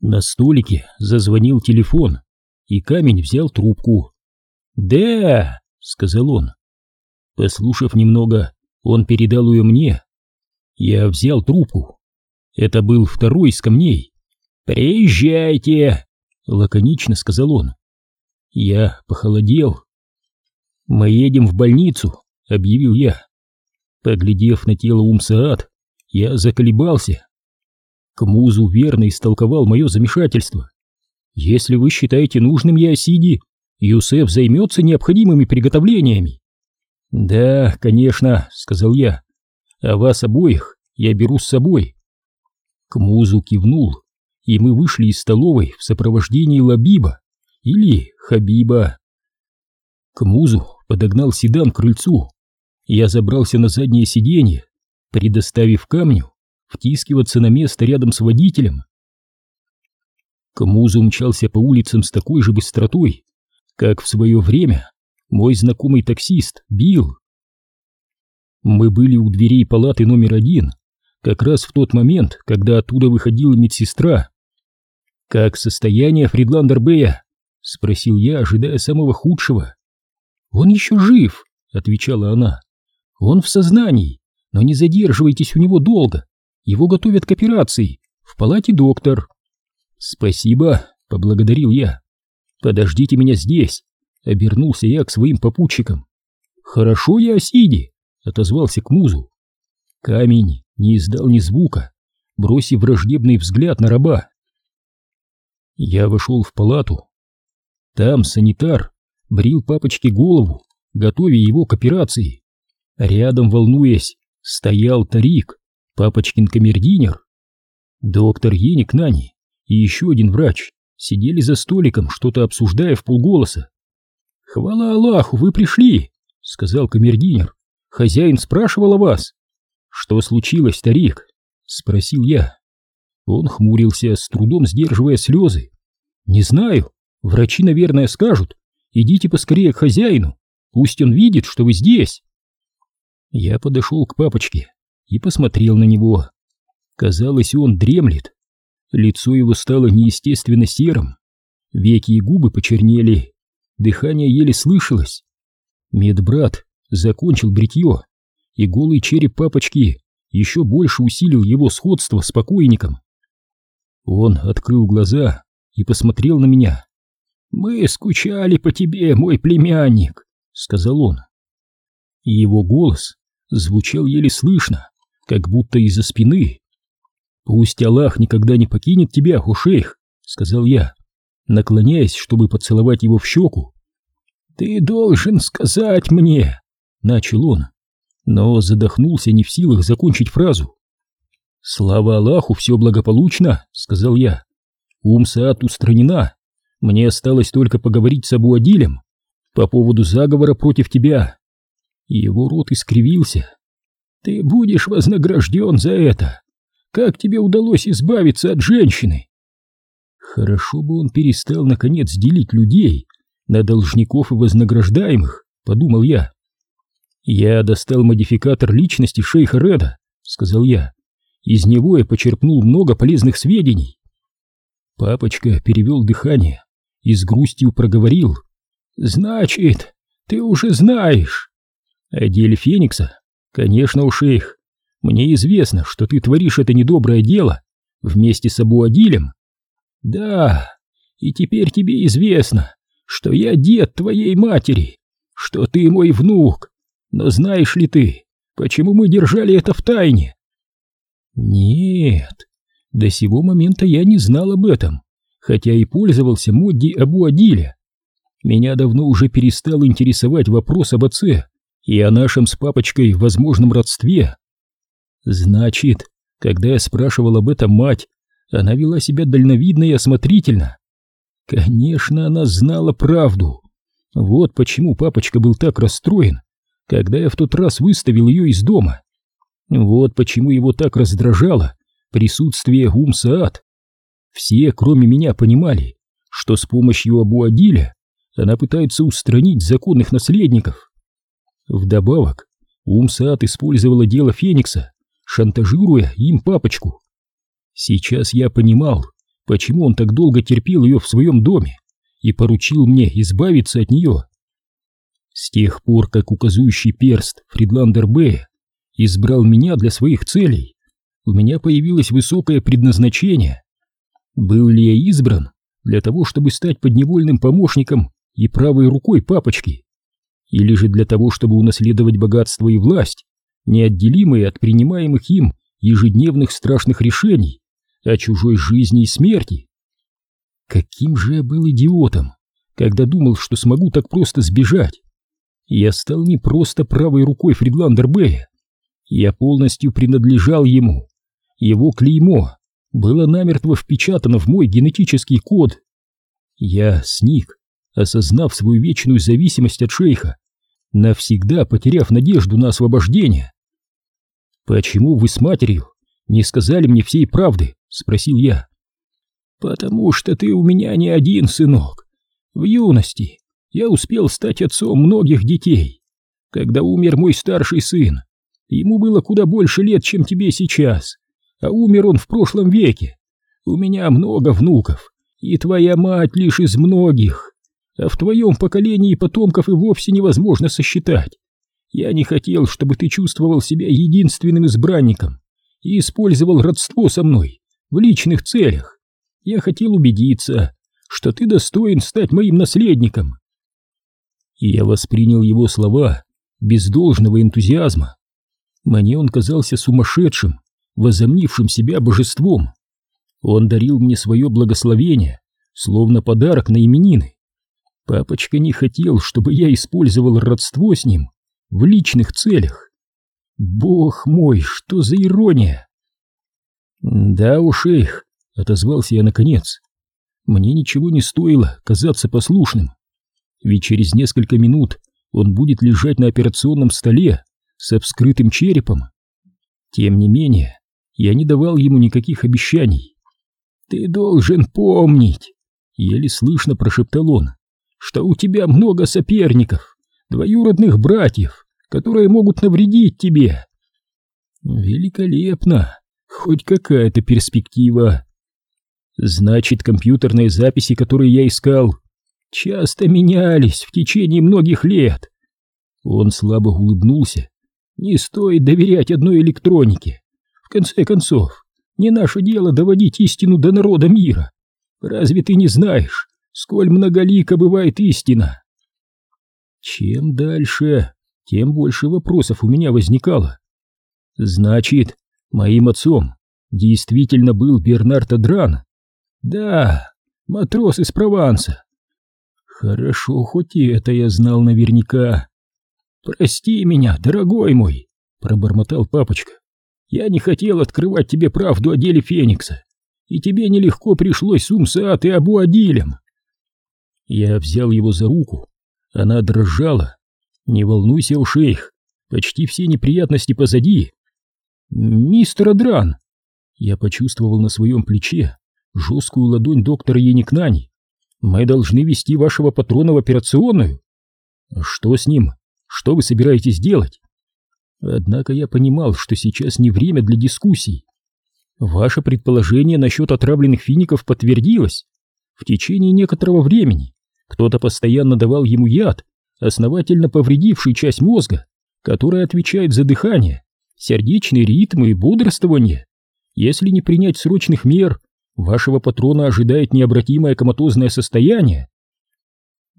На столике зазвонил телефон, и камень взял трубку. «Да!» — сказал он. Послушав немного, он передал ее мне. Я взял трубку. Это был второй из камней. «Приезжайте!» — лаконично сказал он. Я похолодел. «Мы едем в больницу», — объявил я. Поглядев на тело Умсаат, я заколебался. Кмузу верно истолковал мое замешательство. «Если вы считаете нужным Ясиди, Юсеф займется необходимыми приготовлениями». «Да, конечно», — сказал я. «А вас обоих я беру с собой». Кмузу кивнул, и мы вышли из столовой в сопровождении Лабиба или Хабиба. Кмузу подогнал седан к крыльцу. Я забрался на заднее сиденье, предоставив камню втискиваться на место рядом с водителем. Камузу мчался по улицам с такой же быстротой, как в свое время мой знакомый таксист Билл. Мы были у дверей палаты номер один, как раз в тот момент, когда оттуда выходила медсестра. «Как состояние Фридландер-Бэя?» — спросил я, ожидая самого худшего. «Он еще жив», — отвечала она. «Он в сознании, но не задерживайтесь у него долго. Его готовят к операции. В палате доктор». «Спасибо», — поблагодарил я. «Подождите меня здесь», — обернулся я к своим попутчикам. «Хорошо я, Сиди», — отозвался к музу. Камень не издал ни звука, бросив враждебный взгляд на раба. Я вошел в палату. Там санитар брил папочке голову, готовя его к операции. Рядом, волнуясь, стоял Тарик, папочкин камердинер. Доктор Еник Нани и еще один врач сидели за столиком, что-то обсуждая в полголоса. «Хвала Аллаху, вы пришли!» — сказал камердинер. «Хозяин спрашивал о вас». «Что случилось, старик?» — спросил я. Он хмурился, с трудом сдерживая слезы. «Не знаю. Врачи, наверное, скажут. Идите поскорее к хозяину. Пусть он видит, что вы здесь». Я подошел к папочке и посмотрел на него. Казалось, он дремлет. Лицо его стало неестественно серым. Веки и губы почернели. Дыхание еле слышалось. Медбрат закончил бритье, и голый череп папочки еще больше усилил его сходство с покойником. Он открыл глаза и посмотрел на меня. «Мы скучали по тебе, мой племянник», — сказал он. Его голос звучал еле слышно, как будто из-за спины. «Пусть Аллах никогда не покинет тебя, Хушейх», — сказал я, наклоняясь, чтобы поцеловать его в щеку. «Ты должен сказать мне», — начал он, но задохнулся не в силах закончить фразу. «Слава Аллаху, все благополучно», — сказал я. «Умсаат устранена. Мне осталось только поговорить с Абу Адилем по поводу заговора против тебя». Его рот искривился. «Ты будешь вознагражден за это. Как тебе удалось избавиться от женщины?» «Хорошо бы он перестал, наконец, делить людей на должников и вознаграждаемых», — подумал я. «Я достал модификатор личности шейха Реда», — сказал я. Из него я почерпнул много полезных сведений. Папочка перевел дыхание и с грустью проговорил. «Значит, ты уже знаешь?» «О деле Феникса? Конечно, у шейх. Мне известно, что ты творишь это недоброе дело вместе с Абуадилем». «Да, и теперь тебе известно, что я дед твоей матери, что ты мой внук. Но знаешь ли ты, почему мы держали это в тайне?» Нет, до сего момента я не знал об этом, хотя и пользовался Модди Абу-Адиля. Меня давно уже перестал интересовать вопрос об отце и о нашем с папочкой возможном родстве. Значит, когда я спрашивал об этом мать, она вела себя дальновидно и осмотрительно. Конечно, она знала правду. Вот почему папочка был так расстроен, когда я в тот раз выставил ее из дома. Вот почему его так раздражало присутствие Гумсаат. Все, кроме меня, понимали, что с помощью Абу-Адиля она пытается устранить законных наследников. Вдобавок, Умсаат использовала дело Феникса, шантажируя им папочку. Сейчас я понимал, почему он так долго терпел ее в своем доме и поручил мне избавиться от нее. С тех пор, как указующий перст Фридландер Б. избрал меня для своих целей, у меня появилось высокое предназначение. Был ли я избран для того, чтобы стать подневольным помощником и правой рукой папочки? Или же для того, чтобы унаследовать богатство и власть, неотделимые от принимаемых им ежедневных страшных решений о чужой жизни и смерти? Каким же я был идиотом, когда думал, что смогу так просто сбежать. Я стал не просто правой рукой Фридландер Бэя. Я полностью принадлежал ему. Его клеймо было намертво впечатано в мой генетический код. Я сник, осознав свою вечную зависимость от шейха, навсегда потеряв надежду на освобождение. «Почему вы с матерью не сказали мне всей правды?» — спросил я. «Потому что ты у меня не один, сынок. В юности я успел стать отцом многих детей. Когда умер мой старший сын, ему было куда больше лет, чем тебе сейчас, а умер он в прошлом веке. У меня много внуков, и твоя мать лишь из многих, а в твоем поколении потомков и вовсе невозможно сосчитать. Я не хотел, чтобы ты чувствовал себя единственным избранником и использовал родство со мной в личных целях. Я хотел убедиться, что ты достоин стать моим наследником. И я воспринял его слова без должного энтузиазма. Мне он казался сумасшедшим, возомнившим себя божеством. Он дарил мне свое благословение, словно подарок на именины. Папочка не хотел, чтобы я использовал родство с ним в личных целях. Бог мой, что за ирония! Да уж их, отозвался я наконец. Мне ничего не стоило казаться послушным, ведь через несколько минут он будет лежать на операционном столе с вскрытым черепом. Тем не менее, я не давал ему никаких обещаний. «Ты должен помнить», — еле слышно прошептал он, «что у тебя много соперников, двоюродных братьев, которые могут навредить тебе». «Великолепно! Хоть какая-то перспектива!» Значит, компьютерные записи, которые я искал, часто менялись в течение многих лет. Он слабо улыбнулся. Не стоит доверять одной электронике. В конце концов, не наше дело доводить истину до народа мира. Разве ты не знаешь, сколь многолика бывает истина? Чем дальше, тем больше вопросов у меня возникало. Значит, моим отцом действительно был Бернард Адран, да, матрос из Прованса. Хорошо, хоть и это я знал наверняка. Прости меня, дорогой мой, пробормотал папочка. Я не хотел открывать тебе правду о деле Феникса, и тебе нелегко пришлось с Умсаат и Абу-Адилем. Я взял его за руку, она дрожала. Не волнуйся, у шейх, почти все неприятности позади. Мистер Адран, я почувствовал на своем плече жесткую ладонь доктора Яникнани. Мы должны вести вашего патрона в операционную. Что с ним? Что вы собираетесь делать? Однако я понимал, что сейчас не время для дискуссий. Ваше предположение насчет отравленных фиников подтвердилось. В течение некоторого времени кто-то постоянно давал ему яд, основательно повредивший часть мозга, которая отвечает за дыхание, сердечные ритмы и бодрствование. Если не принять срочных мер, Вашего патрона ожидает необратимое коматозное состояние.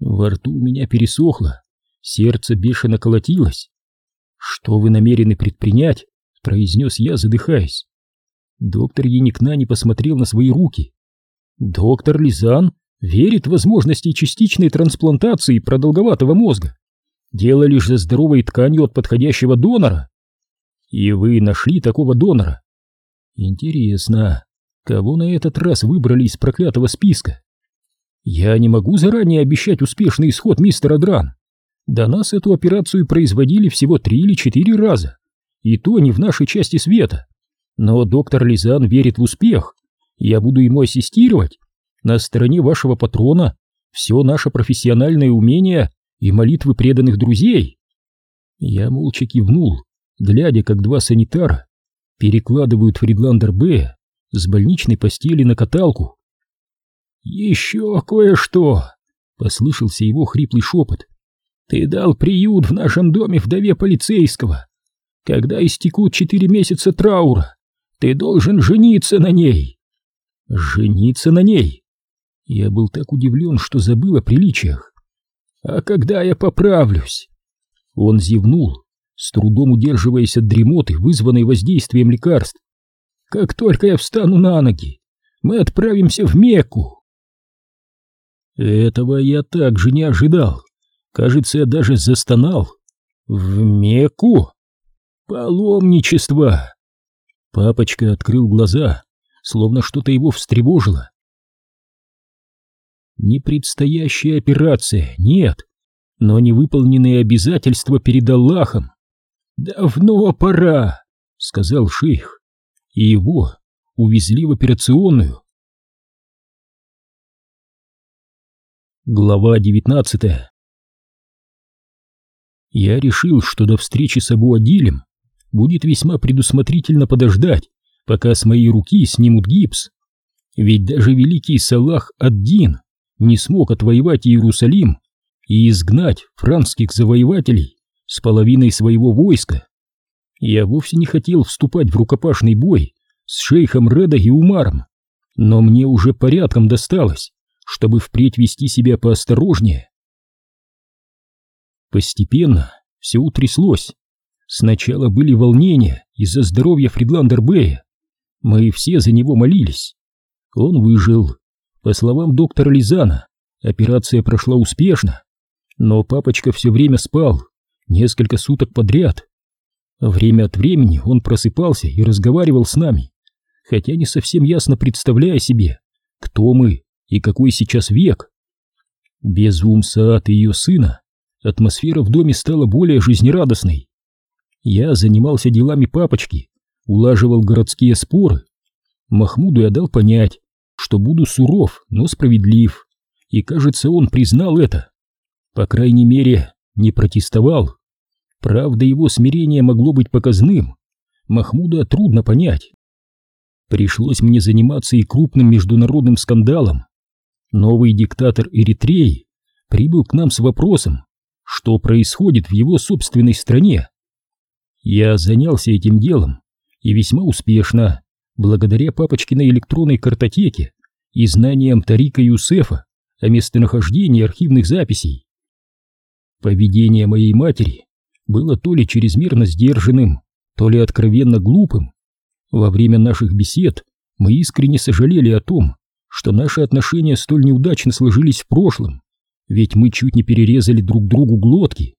Во рту у меня пересохло, сердце бешено колотилось. Что вы намерены предпринять? произнес я, задыхаясь. Доктор Яникна не посмотрел на свои руки. Доктор Лизан верит в возможности частичной трансплантации продолговатого мозга. Дело лишь за здоровой тканью от подходящего донора. И вы нашли такого донора? Интересно, Кого на этот раз выбрали из проклятого списка? Я не могу заранее обещать успешный исход мистера Дран. До нас эту операцию производили всего три или четыре раза, и то не в нашей части света. Но доктор Лизан верит в успех. Я буду ему ассистировать. На стороне вашего патрона все наше профессиональное умение и молитвы преданных друзей. Я молча кивнул, глядя, как два санитара перекладывают Фридландер Б с больничной постели на каталку Еще кое-что, послышался его хриплый шепот. Ты дал приют в нашем доме вдове полицейского. Когда истекут четыре месяца траура, ты должен жениться на ней. Жениться на ней? Я был так удивлен, что забыл о приличиях. А когда я поправлюсь? Он зевнул, с трудом удерживаясь от дремоты, вызванной воздействием лекарств. Как только я встану на ноги, мы отправимся в Мекку. Этого я также не ожидал. Кажется, я даже застонал. В Мекку? Паломничество! Папочка открыл глаза, словно что-то его встревожило. Не предстоящая операция, нет, но невыполненные обязательства перед Аллахом. «Давно пора», — сказал шейх, и его увезли в операционную. Глава девятнадцатая Я решил, что до встречи с Абу Адилем будет весьма предусмотрительно подождать, пока с моей руки снимут гипс. Ведь даже великий Салах ад-Дин не смог отвоевать Иерусалим и изгнать франкских завоевателей с половиной своего войска. Я вовсе не хотел вступать в рукопашный бой с шейхом Реда и Умаром, но мне уже порядком досталось, чтобы впредь вести себя поосторожнее. Постепенно все утряслось. Сначала были волнения из-за здоровья Фридландербея. Мы все за него молились. Он выжил. По словам доктора Лизана, операция прошла успешно, но папочка все время спал, несколько суток подряд. Время от времени он просыпался и разговаривал с нами, хотя не совсем ясно представляя себе, кто мы и какой сейчас век. Без Умсаат и ее сына атмосфера в доме стала более жизнерадостной. Я занимался делами папочки, улаживал городские споры. Махмуду я дал понять, что буду суров, но справедлив, и, кажется, он признал это. По крайней мере, не протестовал. Правда, его смирение могло быть показным. Махмуда трудно понять. Пришлось мне заниматься и крупным международным скандалом. Новый диктатор Эритреи прибыл к нам с вопросом, что происходит в его собственной стране. Я занялся этим делом, и весьма успешно, благодаря папочкиной электронной картотеке и знаниям Тарика Юсефа о местонахождении архивных записей. Поведение моей матери было то ли чрезмерно сдержанным, то ли откровенно глупым. Во время наших бесед мы искренне сожалели о том, что наши отношения столь неудачно сложились в прошлом, ведь мы чуть не перерезали друг другу глотки.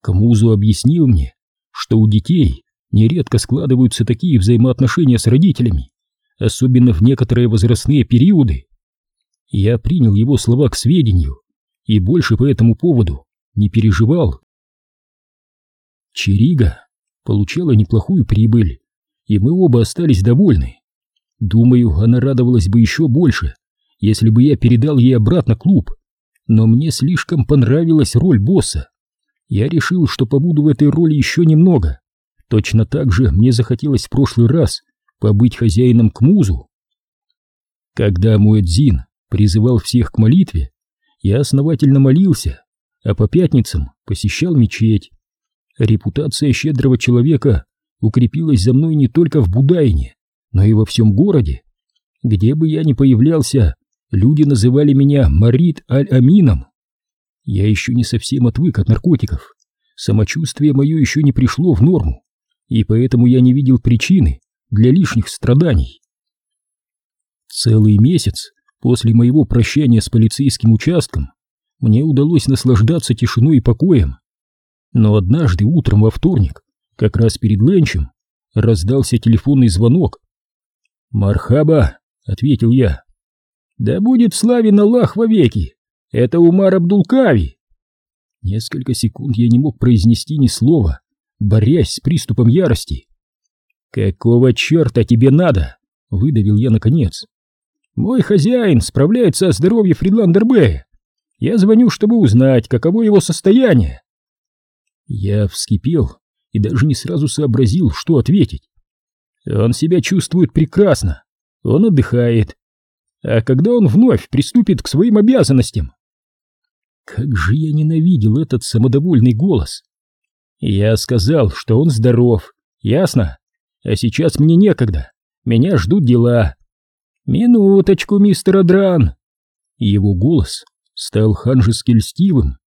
Камузу объяснил мне, что у детей нередко складываются такие взаимоотношения с родителями, особенно в некоторые возрастные периоды. Я принял его слова к сведению и больше по этому поводу не переживал. Черига получала неплохую прибыль, и мы оба остались довольны. Думаю, она радовалась бы еще больше, если бы я передал ей обратно клуб, но мне слишком понравилась роль босса. Я решил, что побуду в этой роли еще немного. Точно так же мне захотелось в прошлый раз побыть хозяином к музу. Когда Муэдзин призывал всех к молитве, я основательно молился, а по пятницам посещал мечеть. Репутация щедрого человека укрепилась за мной не только в Будайне, но и во всем городе. Где бы я ни появлялся, люди называли меня Марит Аль-Амином. Я еще не совсем отвык от наркотиков. Самочувствие мое еще не пришло в норму, и поэтому я не видел причины для лишних страданий. Целый месяц после моего прощания с полицейским участком мне удалось наслаждаться тишиной и покоем. Но однажды утром во вторник, как раз перед ленчем, раздался телефонный звонок. «Мархаба», — ответил я. «Да будет славен Аллах вовеки! Это Умар Абдулкави!» Несколько секунд я не мог произнести ни слова, борясь с приступом ярости. «Какого черта тебе надо?» — выдавил я наконец. «Мой хозяин справляется о здоровье Фридландербея. Я звоню, чтобы узнать, каково его состояние». Я вскипел и даже не сразу сообразил, что ответить. Он себя чувствует прекрасно. Он отдыхает. а когда он вновь приступит к своим обязанностям. Как же я ненавидел этот самодовольный голос. Я сказал, что он здоров, ясно? А сейчас мне некогда, меня ждут дела. Минуточку, мистер Адран. Его голос стал ханжески льстивым.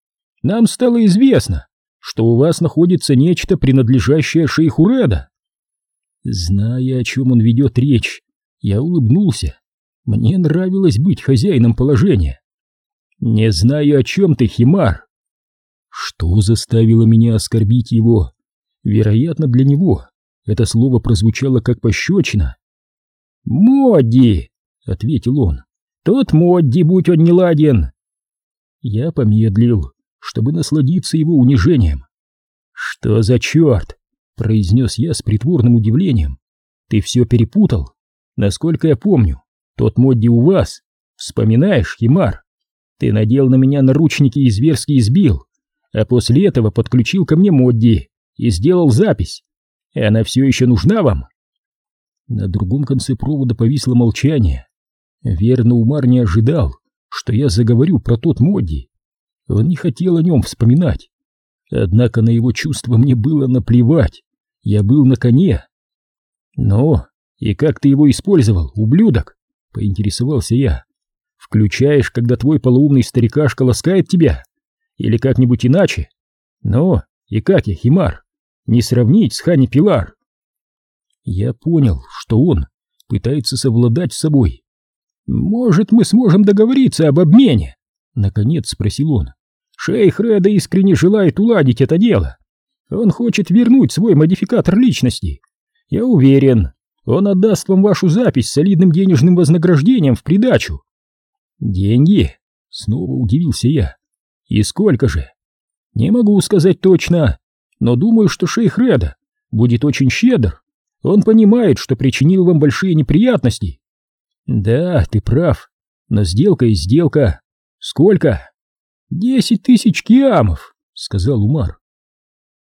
Нам стало известно, что у вас находится нечто, принадлежащее шейху Реда. Зная, о чем он ведет речь, я улыбнулся. Мне нравилось быть хозяином положения. Не знаю, о чем ты, Химар. Что заставило меня оскорбить его? Вероятно, для него это слово прозвучало как пощечина. «Модди!» — ответил он. «Тот Модди, будь он не ладен!» Я помедлил, чтобы насладиться его унижением. «Что за черт?» — произнес я с притворным удивлением. «Ты все перепутал. Насколько я помню, тот Модди у вас. Вспоминаешь, Химар? Ты надел на меня наручники и зверски избил, а после этого подключил ко мне Модди и сделал запись. И она все еще нужна вам?» На другом конце провода повисло молчание. Верно, Умар не ожидал, что я заговорю про тот Модди. Он не хотел о нем вспоминать. Однако на его чувства мне было наплевать. Я был на коне. «Ну, и как ты его использовал, ублюдок?» — поинтересовался я. «Включаешь, когда твой полуумный старикашка ласкает тебя? Или как-нибудь иначе? Ну, и как я, Химар? Не сравнить с Хани Пилар?» Я понял, что он пытается совладать с собой. «Может, мы сможем договориться об обмене?» — наконец спросил он. Шейх Реда искренне желает уладить это дело. Он хочет вернуть свой модификатор личности. Я уверен, он отдаст вам вашу запись с солидным денежным вознаграждением в придачу. Деньги? Снова удивился я. И сколько же? Не могу сказать точно, но думаю, что шейх Реда будет очень щедр. Он понимает, что причинил вам большие неприятности. Да, ты прав, но сделка и сделка. Сколько? «Десять тысяч киамов», — сказал Умар.